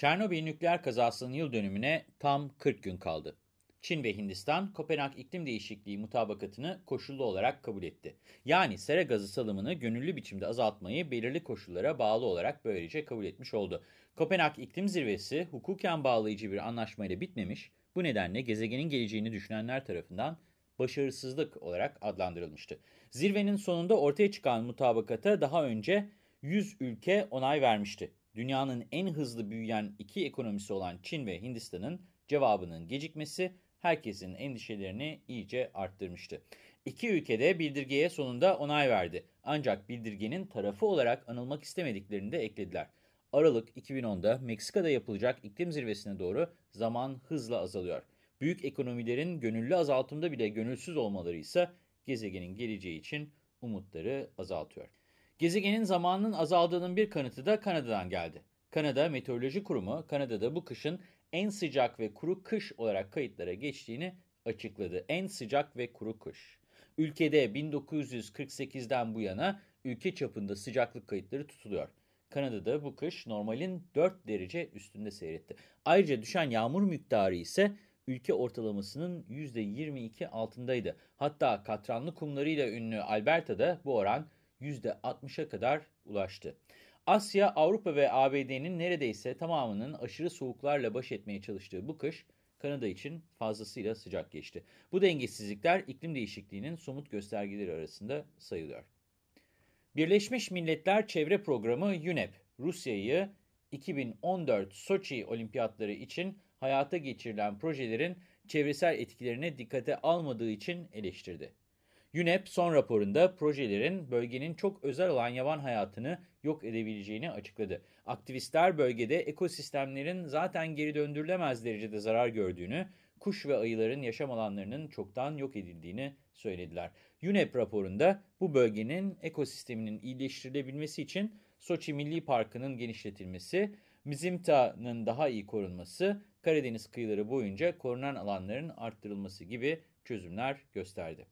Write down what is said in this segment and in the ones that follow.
Çernobil nükleer kazasının yıl dönümüne tam 40 gün kaldı. Çin ve Hindistan, Kopenhag İklim Değişikliği mutabakatını koşullu olarak kabul etti. Yani sera gazı salımını gönüllü biçimde azaltmayı belirli koşullara bağlı olarak böylece kabul etmiş oldu. Kopenhag İklim Zirvesi hukuken bağlayıcı bir anlaşmayla bitmemiş, bu nedenle gezegenin geleceğini düşünenler tarafından başarısızlık olarak adlandırılmıştı. Zirvenin sonunda ortaya çıkan mutabakata daha önce 100 ülke onay vermişti dünyanın en hızlı büyüyen iki ekonomisi olan Çin ve Hindistan'ın cevabının gecikmesi herkesin endişelerini iyice arttırmıştı. İki ülkede bildirgeye sonunda onay verdi. Ancak bildirgenin tarafı olarak anılmak istemediklerini de eklediler. Aralık 2010'da Meksika'da yapılacak iklim zirvesine doğru zaman hızla azalıyor. Büyük ekonomilerin gönüllü azaltımda bile gönülsüz olmaları ise gezegenin geleceği için umutları azaltıyor. Gezegenin zamanının azaldığının bir kanıtı da Kanada'dan geldi. Kanada Meteoroloji Kurumu, Kanada'da bu kışın en sıcak ve kuru kış olarak kayıtlara geçtiğini açıkladı. En sıcak ve kuru kış. Ülkede 1948'den bu yana ülke çapında sıcaklık kayıtları tutuluyor. Kanada'da bu kış normalin 4 derece üstünde seyretti. Ayrıca düşen yağmur miktarı ise ülke ortalamasının %22 altındaydı. Hatta katranlı kumlarıyla ünlü Alberta'da bu oran %60'a kadar ulaştı. Asya, Avrupa ve ABD'nin neredeyse tamamının aşırı soğuklarla baş etmeye çalıştığı bu kış, Kanada için fazlasıyla sıcak geçti. Bu dengesizlikler iklim değişikliğinin somut göstergeleri arasında sayılıyor. Birleşmiş Milletler Çevre Programı UNEP, Rusya'yı 2014 Soçi Olimpiyatları için hayata geçirilen projelerin çevresel etkilerine dikkate almadığı için eleştirdi. UNEP son raporunda projelerin bölgenin çok özel olan yaban hayatını yok edebileceğini açıkladı. Aktivistler bölgede ekosistemlerin zaten geri döndürülemez derecede zarar gördüğünü, kuş ve ayıların yaşam alanlarının çoktan yok edildiğini söylediler. UNEP raporunda bu bölgenin ekosisteminin iyileştirilebilmesi için Soçi Milli Parkı'nın genişletilmesi, Mizimta'nın daha iyi korunması, Karadeniz kıyıları boyunca korunan alanların arttırılması gibi çözümler gösterdi.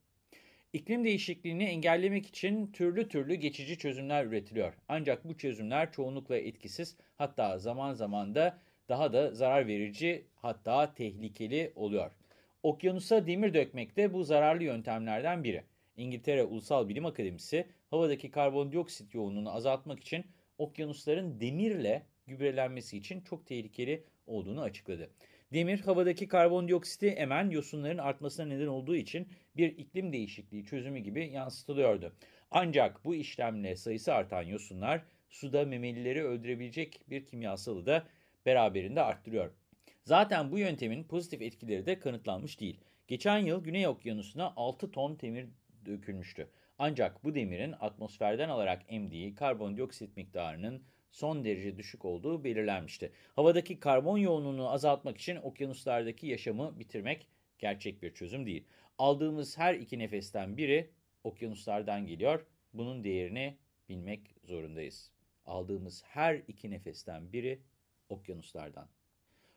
İklim değişikliğini engellemek için türlü türlü geçici çözümler üretiliyor. Ancak bu çözümler çoğunlukla etkisiz hatta zaman zaman da daha da zarar verici hatta tehlikeli oluyor. Okyanusa demir dökmek de bu zararlı yöntemlerden biri. İngiltere Ulusal Bilim Akademisi havadaki karbondioksit yoğunluğunu azaltmak için okyanusların demirle gübrelenmesi için çok tehlikeli olduğunu açıkladı. Demir havadaki karbondioksiti emen yosunların artmasına neden olduğu için bir iklim değişikliği çözümü gibi yansıtılıyordu. Ancak bu işlemle sayısı artan yosunlar suda memelileri öldürebilecek bir kimyasalı da beraberinde arttırıyor. Zaten bu yöntemin pozitif etkileri de kanıtlanmış değil. Geçen yıl Güney Okyanusu'na 6 ton demir dökülmüştü. Ancak bu demirin atmosferden alarak emdiği karbondioksit miktarının son derece düşük olduğu belirlenmişti. Havadaki karbon yoğunluğunu azaltmak için okyanuslardaki yaşamı bitirmek gerçek bir çözüm değil. Aldığımız her iki nefesten biri okyanuslardan geliyor. Bunun değerini bilmek zorundayız. Aldığımız her iki nefesten biri okyanuslardan.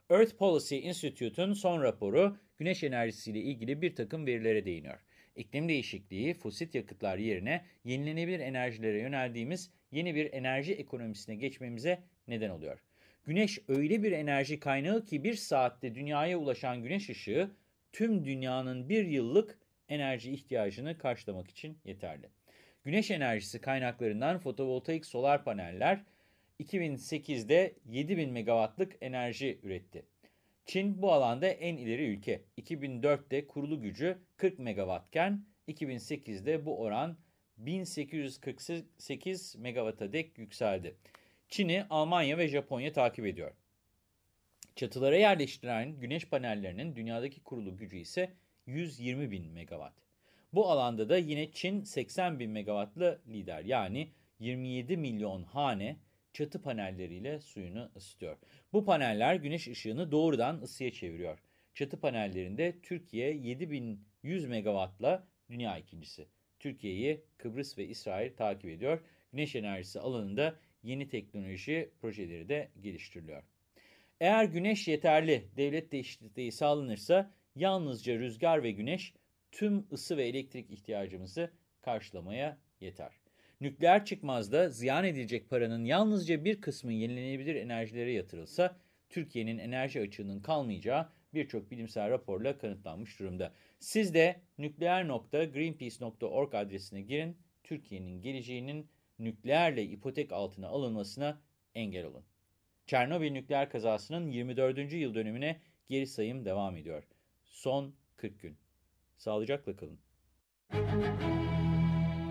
Earth Policy Institute'un son raporu güneş enerjisiyle ilgili bir takım verilere değiniyor. İklim değişikliği, fosil yakıtlar yerine yenilenebilir enerjilere yöneldiğimiz yeni bir enerji ekonomisine geçmemize neden oluyor. Güneş öyle bir enerji kaynağı ki bir saatte dünyaya ulaşan güneş ışığı tüm dünyanın bir yıllık enerji ihtiyacını karşılamak için yeterli. Güneş enerjisi kaynaklarından fotovoltaik solar paneller 2008'de 7000 megawattlık enerji üretti. Çin bu alanda en ileri ülke. 2004'te kurulu gücü 40 megawattken 2008'de bu oran 1848 megawata dek yükseldi. Çin'i Almanya ve Japonya takip ediyor. Çatılara yerleştirilen güneş panellerinin dünyadaki kurulu gücü ise 120 bin megawatt. Bu alanda da yine Çin 80 bin megawattlı lider yani 27 milyon hane çatı panelleriyle suyunu ısıtıyor. Bu paneller güneş ışığını doğrudan ısıya çeviriyor. Çatı panellerinde Türkiye 7100 megawattla dünya ikincisi. Türkiye'yi Kıbrıs ve İsrail takip ediyor. Güneş enerjisi alanında yeni teknoloji projeleri de geliştiriliyor. Eğer güneş yeterli devlet desteği sağlanırsa yalnızca rüzgar ve güneş tüm ısı ve elektrik ihtiyacımızı karşılamaya yeter. Nükleer çıkmazda ziyan edilecek paranın yalnızca bir kısmı yenilenebilir enerjilere yatırılsa Türkiye'nin enerji açığının kalmayacağı birçok bilimsel raporla kanıtlanmış durumda. Siz de nükleer.greenpeace.org adresine girin. Türkiye'nin geleceğinin nükleerle ipotek altına alınmasına engel olun. Çernobil nükleer kazasının 24. yıl dönümüne geri sayım devam ediyor. Son 40 gün. Sağlıcakla kalın.